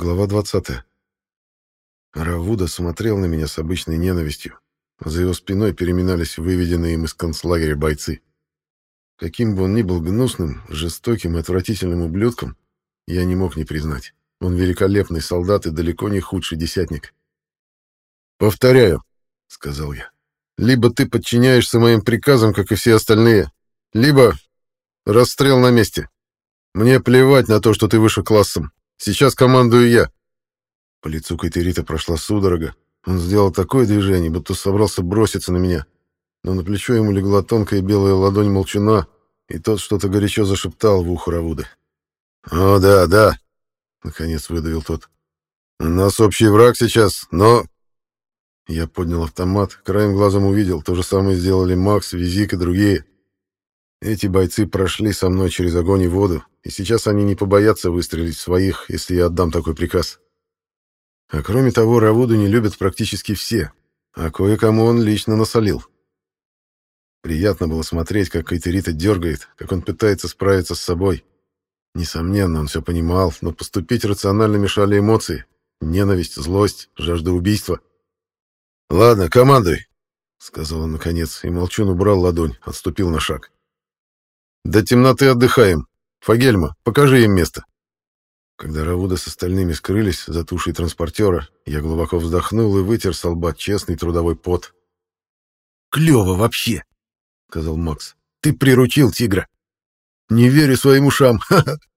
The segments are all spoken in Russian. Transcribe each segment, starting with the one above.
Глава 20. Равуда смотрел на меня с обычной ненавистью. За его спиной переминались выведенные им из концлагеря бойцы. Каким бы он ни был гнусным, жестоким и отвратительным ублюдком, я не мог не признать. Он великолепный солдат и далеко не худший десятник. «Повторяю», — сказал я, — «либо ты подчиняешься моим приказам, как и все остальные, либо расстрел на месте. Мне плевать на то, что ты выше классом. Сейчас командую я». По лицу Кайтерита прошла судорога. Он сделал такое движение, будто собрался броситься на меня. Но на плечо ему легла тонкая белая ладонь молчуна, и тот что-то горячо зашептал в ухо Равуды. «О, да, да», — наконец выдавил тот. «У нас общий враг сейчас, но...» Я поднял автомат, краем глазом увидел, то же самое сделали Макс, Визик и другие. Эти бойцы прошли со мной через огонь и воду, и сейчас они не побоятся выстрелить своих, если я отдам такой приказ. А кроме того, Равуду не любят практически все, а кое-кому он лично насолил. Приятно было смотреть, как Кайтерита дергает, как он пытается справиться с собой. Несомненно, он все понимал, но поступить рационально мешали эмоции. Ненависть, злость, жажда убийства. «Ладно, командуй», — сказал он наконец, и Молчун убрал ладонь, отступил на шаг. «До темноты отдыхаем. Фагельма, покажи им место». Когда Равуда с остальными скрылись за тушей транспортера, я глубоко вздохнул и вытер с лба честный трудовой пот. «Клево вообще!» — сказал Макс. «Ты приручил тигра!» «Не верю своим ушам!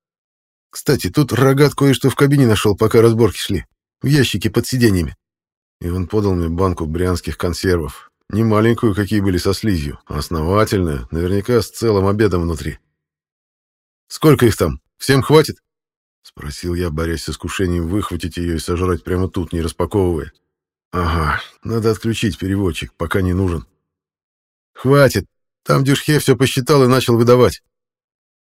Кстати, тут рогат кое-что в кабине нашел, пока разборки шли. В ящике под сиденьями». И он подал мне банку брянских консервов. Не маленькую, какие были со слизью, а основательную, наверняка с целым обедом внутри. «Сколько их там? Всем хватит?» — спросил я, борясь с искушением выхватить ее и сожрать прямо тут, не распаковывая. «Ага, надо отключить переводчик, пока не нужен». «Хватит! Там Дюшхе все посчитал и начал выдавать».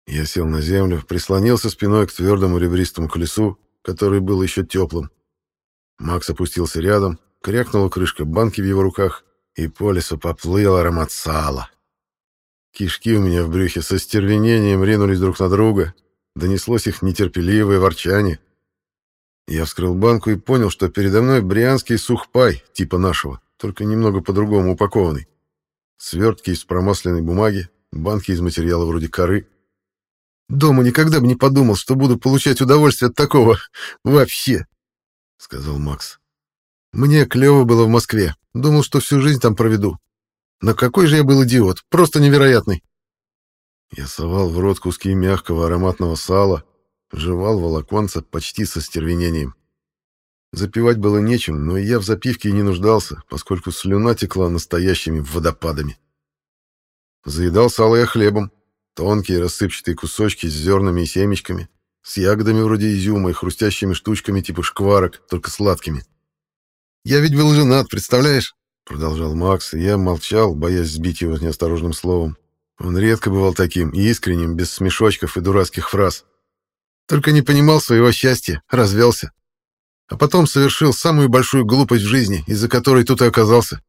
Я сел на землю, прислонился спиной к твердому ребристому колесу, который был еще теплым. Макс опустился рядом, крякнула крышка банки в его руках, и по лесу поплыл аромат сала. Кишки у меня в брюхе со стервенением ринулись друг на друга, донеслось их нетерпеливое ворчание. Я вскрыл банку и понял, что передо мной брянский сухпай, типа нашего, только немного по-другому упакованный. Свертки из промасленной бумаги, банки из материала вроде коры. «Дома никогда бы не подумал, что буду получать удовольствие от такого вообще», — сказал Макс. «Мне клево было в Москве, Думал, что всю жизнь там проведу. Но какой же я был идиот, просто невероятный. Я совал в рот куски мягкого ароматного сала, жевал волоконца почти со стервенением. Запивать было нечем, но и я в запивке и не нуждался, поскольку слюна текла настоящими водопадами. Заедал сало я хлебом, тонкие рассыпчатые кусочки с зернами и семечками, с ягодами вроде изюма и хрустящими штучками типа шкварок, только сладкими. Я ведь был женат, представляешь?» Продолжал Макс, и я молчал, боясь сбить его неосторожным словом. Он редко бывал таким, искренним, без смешочков и дурацких фраз. Только не понимал своего счастья, развелся. А потом совершил самую большую глупость в жизни, из-за которой тут и оказался.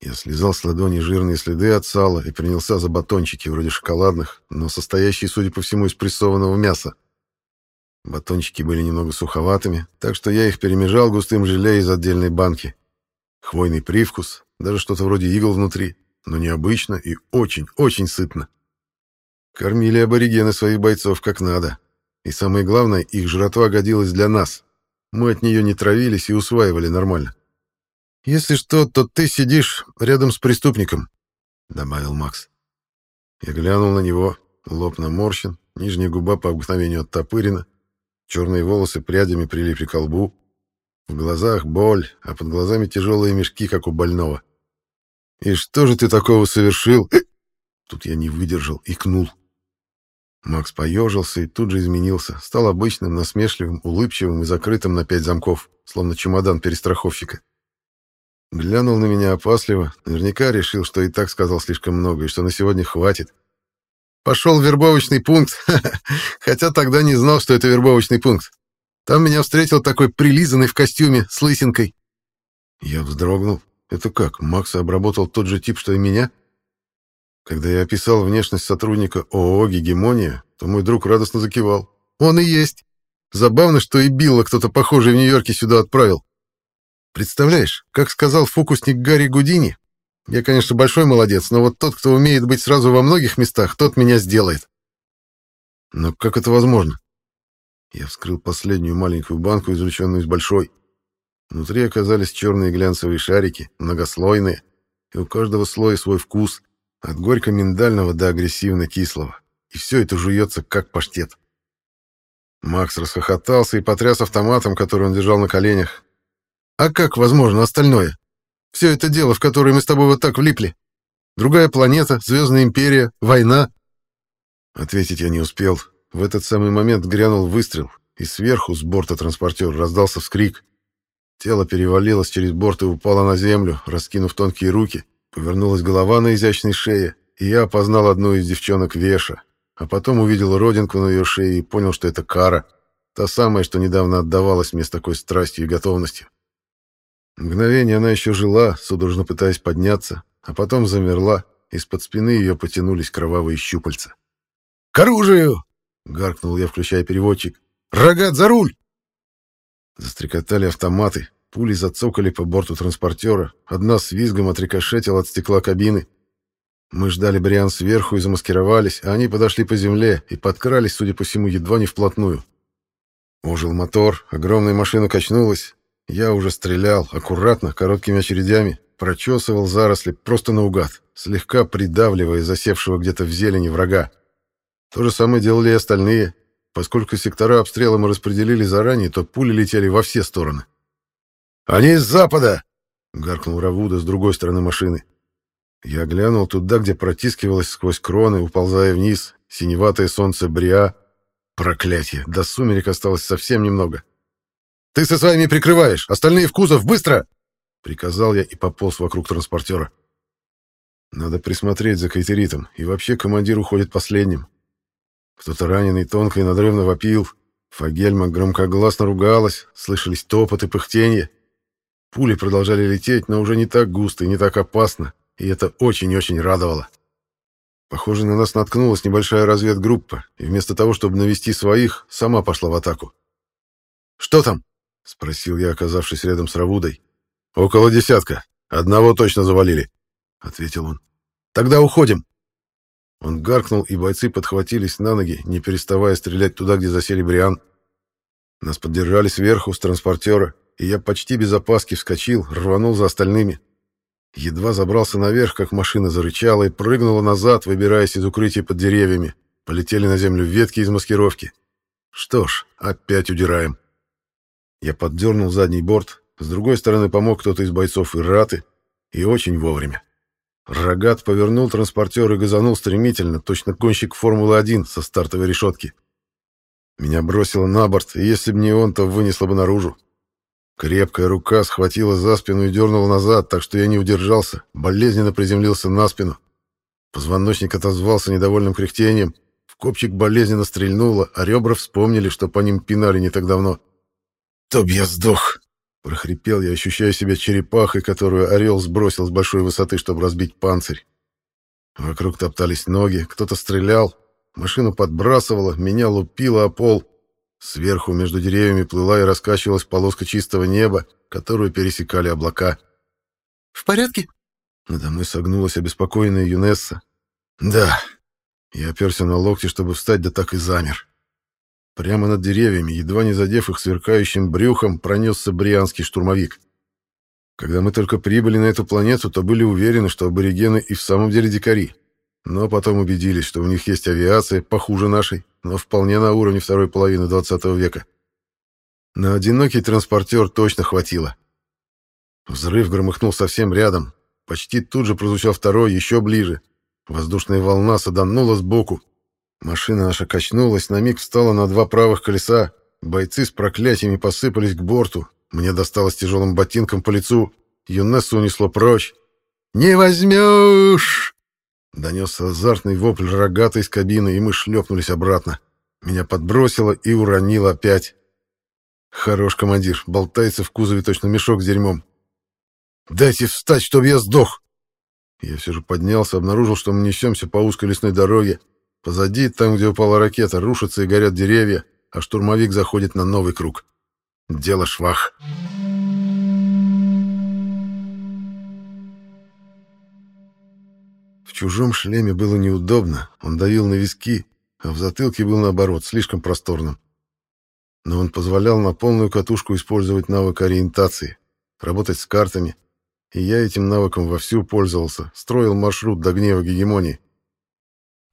Я слезал с ладони жирные следы от сала и принялся за батончики, вроде шоколадных, но состоящие, судя по всему, из прессованного мяса. Батончики были немного суховатыми, так что я их перемежал густым желе из отдельной банки. Хвойный привкус, даже что-то вроде игл внутри, но необычно и очень-очень сытно. Кормили аборигены своих бойцов как надо. И самое главное, их жратва годилась для нас. Мы от нее не травились и усваивали нормально. «Если что, то ты сидишь рядом с преступником», — добавил Макс. Я глянул на него, лоб наморщен, нижняя губа по обыкновению оттопырена, Черные волосы прядями прилипли к лбу. В глазах боль, а под глазами тяжелые мешки, как у больного. «И что же ты такого совершил?» Тут я не выдержал, икнул. Макс поежился и тут же изменился. Стал обычным, насмешливым, улыбчивым и закрытым на пять замков, словно чемодан перестраховщика. Глянул на меня опасливо, наверняка решил, что и так сказал слишком много, и что на сегодня хватит. Пошел в вербовочный пункт, хотя тогда не знал, что это вербовочный пункт. Там меня встретил такой прилизанный в костюме с лысинкой. Я вздрогнул. Это как, Макса обработал тот же тип, что и меня? Когда я описал внешность сотрудника ООО «Гегемония», то мой друг радостно закивал. «Он и есть. Забавно, что и Билла кто-то похожий в Нью-Йорке сюда отправил. Представляешь, как сказал фокусник Гарри Гудини, я, конечно, большой молодец, но вот тот, кто умеет быть сразу во многих местах, тот меня сделает. Но как это возможно? Я вскрыл последнюю маленькую банку, извлеченную из большой. Внутри оказались черные глянцевые шарики, многослойные, и у каждого слоя свой вкус, от горько-миндального до агрессивно-кислого. И все это жуется, как паштет. Макс расхохотался и потряс автоматом, который он держал на коленях. «А как возможно остальное? Все это дело, в которое мы с тобой вот так влипли. Другая планета, Звездная империя, война». Ответить я не успел. В этот самый момент грянул выстрел, и сверху с борта транспортера раздался вскрик. Тело перевалилось через борт и упало на землю, раскинув тонкие руки. Повернулась голова на изящной шее, и я опознал одну из девчонок Веша, а потом увидел родинку на ее шее и понял, что это Кара, та самая, что недавно отдавалась мне с такой страстью и готовностью. Мгновение она еще жила, судорожно пытаясь подняться, а потом замерла, из-под спины ее потянулись кровавые щупальца. «К оружию!» — гаркнул я, включая переводчик. «Рогат за руль!» Застрекотали автоматы, пули зацокали по борту транспортера, одна с визгом отрикошетила от стекла кабины. Мы ждали Бриан сверху и замаскировались, а они подошли по земле и подкрались, судя по всему, едва не вплотную. Ожил мотор, огромная машина качнулась. Я уже стрелял, аккуратно, короткими очередями, прочесывал заросли просто наугад, слегка придавливая засевшего где-то в зелени врага. То же самое делали и остальные. Поскольку сектора обстрела мы распределили заранее, то пули летели во все стороны. «Они с запада!» — гаркнул Равуда с другой стороны машины. Я глянул туда, где протискивалось сквозь кроны, уползая вниз, синеватое солнце Бриа. Проклятие, до сумерек осталось совсем немного. «Ты со своими прикрываешь! Остальные в кузов! Быстро!» — приказал я и пополз вокруг транспортера. Надо присмотреть за кайтеритом, и вообще командир уходит последним. Кто-то раненый тонко и надрывно вопил. Фагельма громкогласно ругалась, слышались топот и пыхтенье. Пули продолжали лететь, но уже не так густо и не так опасно, и это очень-очень радовало. Похоже, на нас наткнулась небольшая разведгруппа, и вместо того, чтобы навести своих, сама пошла в атаку. «Что там?» — спросил я, оказавшись рядом с Равудой. «Около десятка. Одного точно завалили», — ответил он. «Тогда уходим». Он гаркнул, и бойцы подхватились на ноги, не переставая стрелять туда, где засели Бриан. Нас поддержали сверху, с транспортера, и я почти без опаски вскочил, рванул за остальными. Едва забрался наверх, как машина зарычала и прыгнула назад, выбираясь из укрытия под деревьями. Полетели на землю ветки из маскировки. Что ж, опять удираем. Я поддернул задний борт, с другой стороны помог кто-то из бойцов Ираты, и очень вовремя. Рогат повернул транспортер и газанул стремительно, точно гонщик Формулы-1 со стартовой решетки. Меня бросило на борт, и если бы не он, то вынесло бы наружу. Крепкая рука схватила за спину и дернула назад, так что я не удержался, болезненно приземлился на спину. Позвоночник отозвался недовольным кряхтением, в копчик болезненно стрельнуло, а ребра вспомнили, что по ним пинали не так давно. «Тоб я сдох!» Прохрипел я, ощущая себя черепахой, которую орел сбросил с большой высоты, чтобы разбить панцирь. Вокруг топтались ноги, кто-то стрелял, машину подбрасывало, меня лупило о пол. Сверху между деревьями плыла и раскачивалась полоска чистого неба, которую пересекали облака. «В порядке?» Надо мной согнулась обеспокоенная Юнесса. «Да». Я оперся на локти, чтобы встать, да так и замер. Прямо над деревьями, едва не задев их сверкающим брюхом, пронесся брианский штурмовик. Когда мы только прибыли на эту планету, то были уверены, что аборигены и в самом деле дикари. Но потом убедились, что у них есть авиация, похуже нашей, но вполне на уровне второй половины 20 века. На одинокий транспортер точно хватило. Взрыв громыхнул совсем рядом. Почти тут же прозвучал второй, еще ближе. Воздушная волна саданула сбоку, Машина наша качнулась, на миг встала на два правых колеса. Бойцы с проклятиями посыпались к борту. Мне досталось тяжелым ботинком по лицу. Юнессу унесло прочь. «Не возьмешь!» Донесся азартный вопль рогата из кабины, и мы шлепнулись обратно. Меня подбросило и уронило опять. Хорош командир, болтается в кузове точно мешок с дерьмом. «Дайте встать, чтобы я сдох!» Я все же поднялся, обнаружил, что мы несемся по узкой лесной дороге, Позади, там, где упала ракета, рушатся и горят деревья, а штурмовик заходит на новый круг. Дело швах. В чужом шлеме было неудобно, он давил на виски, а в затылке был, наоборот, слишком просторным. Но он позволял на полную катушку использовать навык ориентации, работать с картами, и я этим навыком вовсю пользовался, строил маршрут до гнева гегемонии.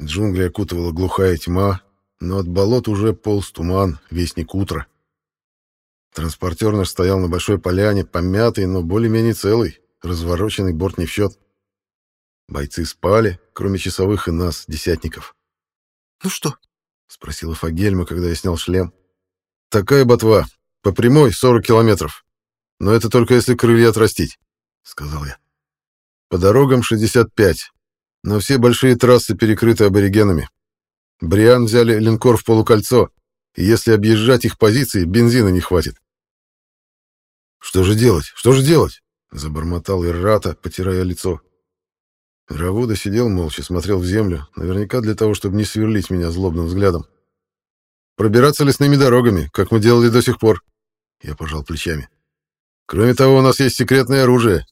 Джунгли окутывала глухая тьма, но от болот уже полз туман, вестник утра. Транспортер наш стоял на большой поляне, помятый, но более-менее целый, развороченный борт не в счет. Бойцы спали, кроме часовых и нас, десятников. «Ну что?» — спросила Фагельма, когда я снял шлем. «Такая ботва. По прямой 40 километров. Но это только если крылья отрастить», — сказал я. «По дорогам 65, но все большие трассы перекрыты аборигенами. Бриан взяли линкор в полукольцо, и если объезжать их позиции, бензина не хватит. «Что же делать? Что же делать?» — забормотал Иррата, потирая лицо. Равуда сидел молча, смотрел в землю, наверняка для того, чтобы не сверлить меня злобным взглядом. «Пробираться лесными дорогами, как мы делали до сих пор», — я пожал плечами. «Кроме того, у нас есть секретное оружие.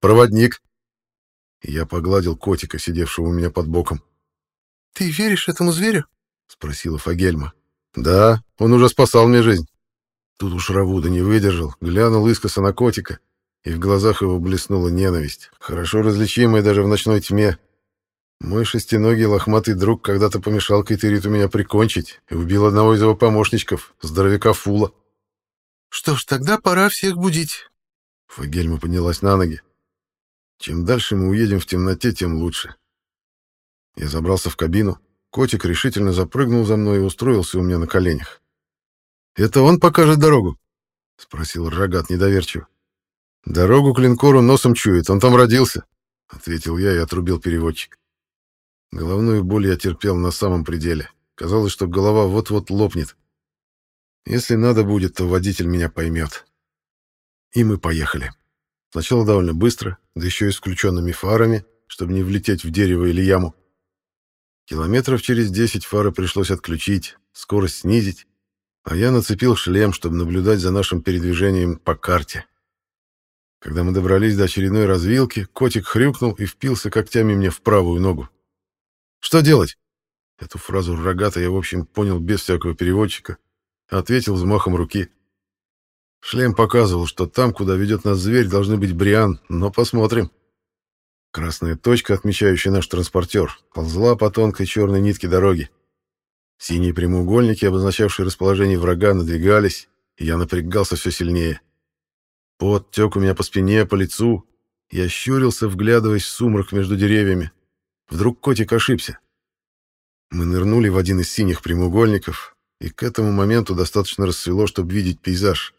Проводник. Я погладил котика, сидевшего у меня под боком. «Ты веришь этому зверю?» — спросила Фагельма. «Да, он уже спасал мне жизнь». Тут уж Равуда не выдержал, глянул искоса на котика, и в глазах его блеснула ненависть, хорошо различимая даже в ночной тьме. Мой шестиногий лохматый друг когда-то помешал Кайтериту меня прикончить и убил одного из его помощничков, здоровяка Фула. «Что ж, тогда пора всех будить». Фагельма поднялась на ноги. Чем дальше мы уедем в темноте, тем лучше. Я забрался в кабину. Котик решительно запрыгнул за мной и устроился у меня на коленях. «Это он покажет дорогу?» — спросил Рогат недоверчиво. «Дорогу к линкору носом чует, он там родился», — ответил я и отрубил переводчик. Головную боль я терпел на самом пределе. Казалось, что голова вот-вот лопнет. Если надо будет, то водитель меня поймет. И мы поехали. Сначала довольно быстро, да еще и с включенными фарами, чтобы не влететь в дерево или яму. Километров через десять фары пришлось отключить, скорость снизить, а я нацепил шлем, чтобы наблюдать за нашим передвижением по карте. Когда мы добрались до очередной развилки, котик хрюкнул и впился когтями мне в правую ногу. «Что делать?» Эту фразу рогата я, в общем, понял без всякого переводчика, ответил взмахом руки. Шлем показывал, что там, куда ведет нас зверь, должны быть Бриан, но посмотрим. Красная точка, отмечающая наш транспортер, ползла по тонкой черной нитке дороги. Синие прямоугольники, обозначавшие расположение врага, надвигались, и я напрягался все сильнее. Пот тек у меня по спине, по лицу. Я щурился, вглядываясь в сумрак между деревьями. Вдруг котик ошибся. Мы нырнули в один из синих прямоугольников, и к этому моменту достаточно рассвело, чтобы видеть пейзаж.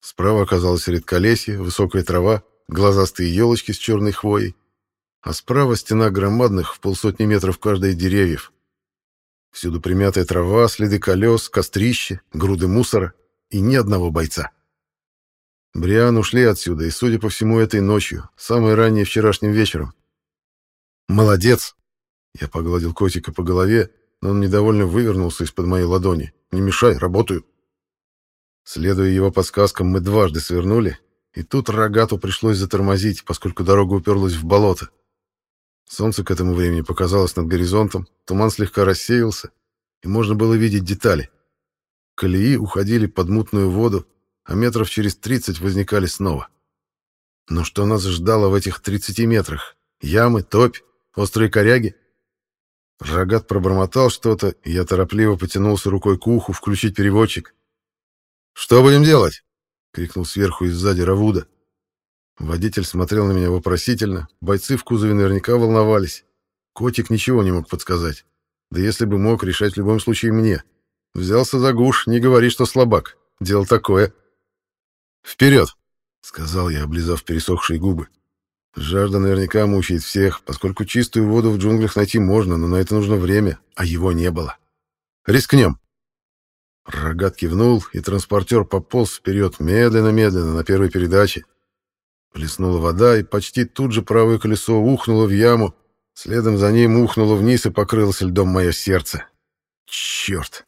Справа оказалось редколесье, высокая трава, глазастые елочки с черной хвоей, а справа стена громадных в полсотни метров каждой деревьев. Всюду примятая трава, следы колес, кострище, груды мусора и ни одного бойца. Бриан ушли отсюда, и, судя по всему, этой ночью, самой ранней вчерашним вечером. «Молодец!» Я погладил котика по голове, но он недовольно вывернулся из-под моей ладони. «Не мешай, работаю!» Следуя его подсказкам, мы дважды свернули, и тут рогату пришлось затормозить, поскольку дорога уперлась в болото. Солнце к этому времени показалось над горизонтом, туман слегка рассеялся, и можно было видеть детали. Колеи уходили под мутную воду, а метров через тридцать возникали снова. Но что нас ждало в этих тридцати метрах? Ямы, топь, острые коряги? Рогат пробормотал что-то, и я торопливо потянулся рукой к уху включить переводчик. «Что будем делать?» — крикнул сверху и сзади Равуда. Водитель смотрел на меня вопросительно, бойцы в кузове наверняка волновались. Котик ничего не мог подсказать. Да если бы мог, решать в любом случае мне. Взялся за гуш, не говори, что слабак. Дело такое. «Вперед!» — сказал я, облизав пересохшие губы. Жажда наверняка мучает всех, поскольку чистую воду в джунглях найти можно, но на это нужно время, а его не было. «Рискнем!» Рогат кивнул, и транспортер пополз вперед медленно-медленно на первой передаче. Плеснула вода, и почти тут же правое колесо ухнуло в яму. Следом за ним ухнуло вниз и покрылось льдом мое сердце. Черт!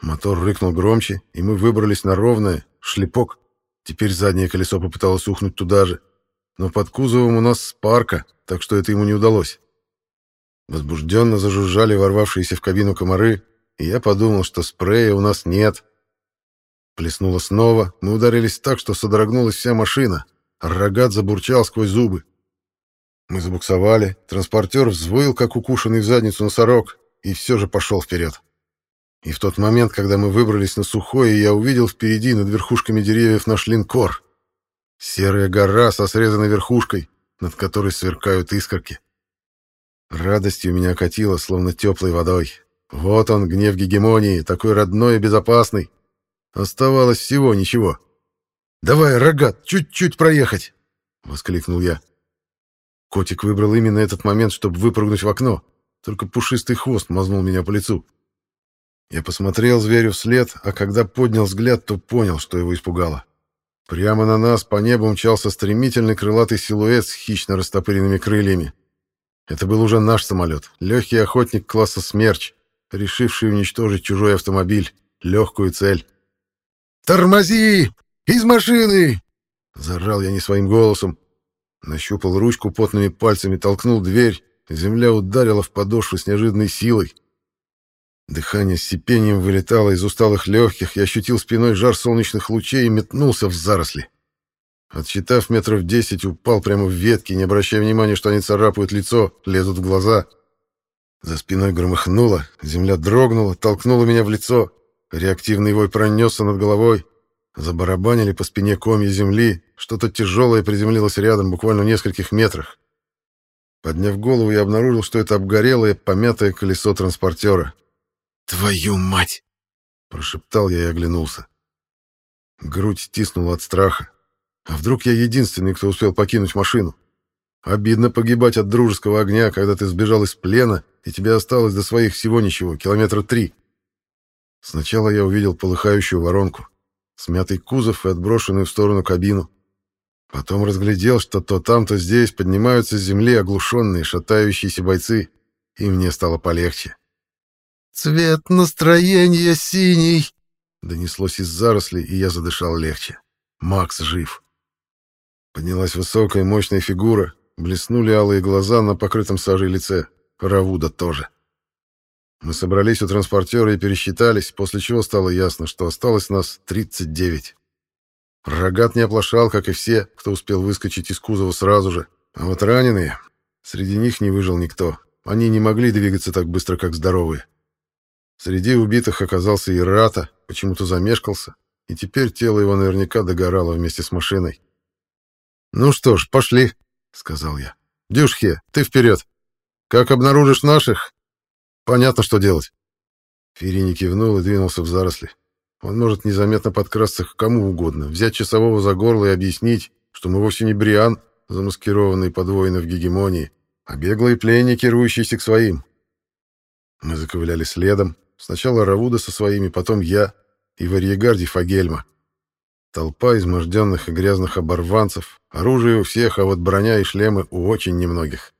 Мотор рыкнул громче, и мы выбрались на ровное, шлепок. Теперь заднее колесо попыталось ухнуть туда же. Но под кузовом у нас спарка, так что это ему не удалось. Возбужденно зажужжали ворвавшиеся в кабину комары, я подумал, что спрея у нас нет. Плеснуло снова, мы ударились так, что содрогнулась вся машина, рогат забурчал сквозь зубы. Мы забуксовали, транспортер взвыл, как укушенный в задницу носорог, и все же пошел вперед. И в тот момент, когда мы выбрались на сухое, я увидел впереди над верхушками деревьев наш линкор. Серая гора со срезанной верхушкой, над которой сверкают искорки. Радостью меня окатило, словно теплой водой. Вот он, гнев гегемонии, такой родной и безопасный. Оставалось всего ничего. «Давай, рогат, чуть-чуть проехать!» — воскликнул я. Котик выбрал именно этот момент, чтобы выпрыгнуть в окно. Только пушистый хвост мазнул меня по лицу. Я посмотрел зверю вслед, а когда поднял взгляд, то понял, что его испугало. Прямо на нас по небу мчался стремительный крылатый силуэт с хищно растопыренными крыльями. Это был уже наш самолет, легкий охотник класса «Смерч», решивший уничтожить чужой автомобиль, легкую цель. «Тормози! Из машины!» — зарал я не своим голосом. Нащупал ручку потными пальцами, толкнул дверь. Земля ударила в подошву с неожиданной силой. Дыхание с сипением вылетало из усталых легких, я ощутил спиной жар солнечных лучей и метнулся в заросли. Отсчитав метров десять, упал прямо в ветки, не обращая внимания, что они царапают лицо, лезут в глаза. За спиной громыхнуло, земля дрогнула, толкнула меня в лицо. Реактивный вой пронесся над головой. Забарабанили по спине комья земли, что-то тяжелое приземлилось рядом, буквально в нескольких метрах. Подняв голову, я обнаружил, что это обгорелое, помятое колесо транспортера. «Твою мать!» — прошептал я и оглянулся. Грудь стиснула от страха. А вдруг я единственный, кто успел покинуть машину? Обидно погибать от дружеского огня, когда ты сбежал из плена, и тебе осталось до своих всего ничего, километра три. Сначала я увидел полыхающую воронку, смятый кузов и отброшенную в сторону кабину. Потом разглядел, что то там, то здесь поднимаются с земли оглушенные, шатающиеся бойцы, и мне стало полегче. «Цвет настроения синий!» Донеслось из зарослей, и я задышал легче. Макс жив. Поднялась высокая, мощная фигура, блеснули алые глаза на покрытом сажей лице. Равуда тоже. Мы собрались у транспортера и пересчитались, после чего стало ясно, что осталось нас 39. Рогат не оплошал, как и все, кто успел выскочить из кузова сразу же. А вот раненые... Среди них не выжил никто. Они не могли двигаться так быстро, как здоровые. Среди убитых оказался и Рата, почему-то замешкался, и теперь тело его наверняка догорало вместе с машиной. «Ну что ж, пошли», — сказал я. «Дюшхе, ты вперед. Как обнаружишь наших, понятно, что делать». Ферини кивнул и двинулся в заросли. Он может незаметно подкрасться к кому угодно, взять часового за горло и объяснить, что мы вовсе не Бриан, замаскированный под воинов гегемонии, а беглые пленники, рвущиеся к своим. Мы заковыляли следом, Сначала Равуда со своими, потом я и в арьегарде Фагельма. Толпа изможденных и грязных оборванцев, оружие у всех, а вот броня и шлемы у очень немногих.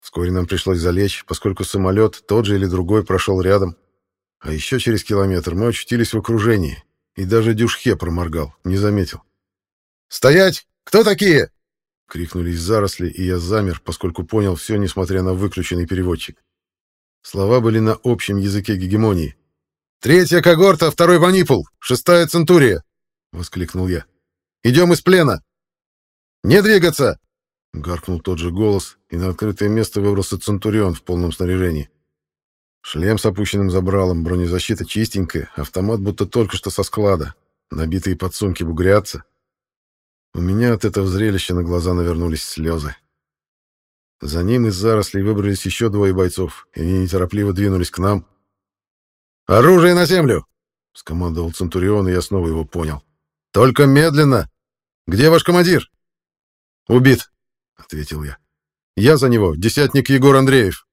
Вскоре нам пришлось залечь, поскольку самолет, тот же или другой, прошел рядом. А еще через километр мы очутились в окружении, и даже Дюшхе проморгал, не заметил. «Стоять! Кто такие?» — крикнули из заросли, и я замер, поскольку понял все, несмотря на выключенный переводчик. Слова были на общем языке гегемонии. «Третья когорта, второй манипул, шестая центурия!» — воскликнул я. «Идем из плена!» «Не двигаться!» — гаркнул тот же голос, и на открытое место выбрался центурион в полном снаряжении. Шлем с опущенным забралом, бронезащита чистенькая, автомат будто только что со склада, набитые подсумки бугрятся. У меня от этого зрелища на глаза навернулись слезы. За ним из зарослей выбрались еще двое бойцов, и они неторопливо двинулись к нам. «Оружие на землю!» — скомандовал Центурион, и я снова его понял. «Только медленно! Где ваш командир?» «Убит», — ответил я. «Я за него, десятник Егор Андреев».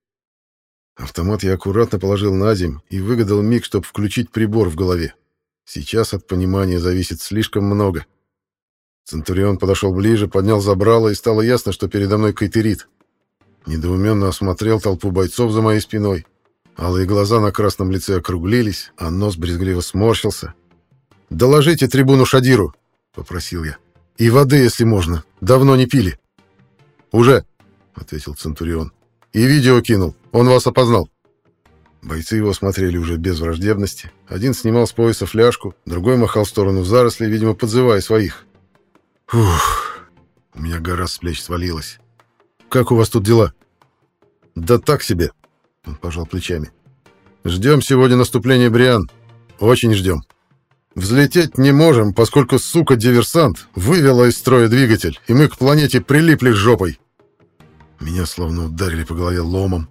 Автомат я аккуратно положил на земь и выгадал миг, чтобы включить прибор в голове. Сейчас от понимания зависит слишком много. Центурион подошел ближе, поднял забрало, и стало ясно, что передо мной кайтерит. Недоуменно осмотрел толпу бойцов за моей спиной, Алые глаза на красном лице округлились, а нос брезгливо сморщился. «Доложите трибуну Шадиру», — попросил я. «И воды, если можно. Давно не пили». «Уже», — ответил Центурион. «И видео кинул. Он вас опознал». Бойцы его смотрели уже без враждебности. Один снимал с пояса фляжку, другой махал в сторону зарослей, видимо, подзывая своих. «Ух!» У меня гора с плеч свалилась. «Как у вас тут дела?» «Да так себе», — он пожал плечами. «Ждем сегодня наступления Бриан. Очень ждем. Взлететь не можем, поскольку, сука-диверсант вывела из строя двигатель, и мы к планете прилипли жопой». Меня словно ударили по голове ломом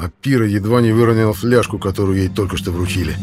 а Пира едва не выронила фляжку, которую ей только что вручили.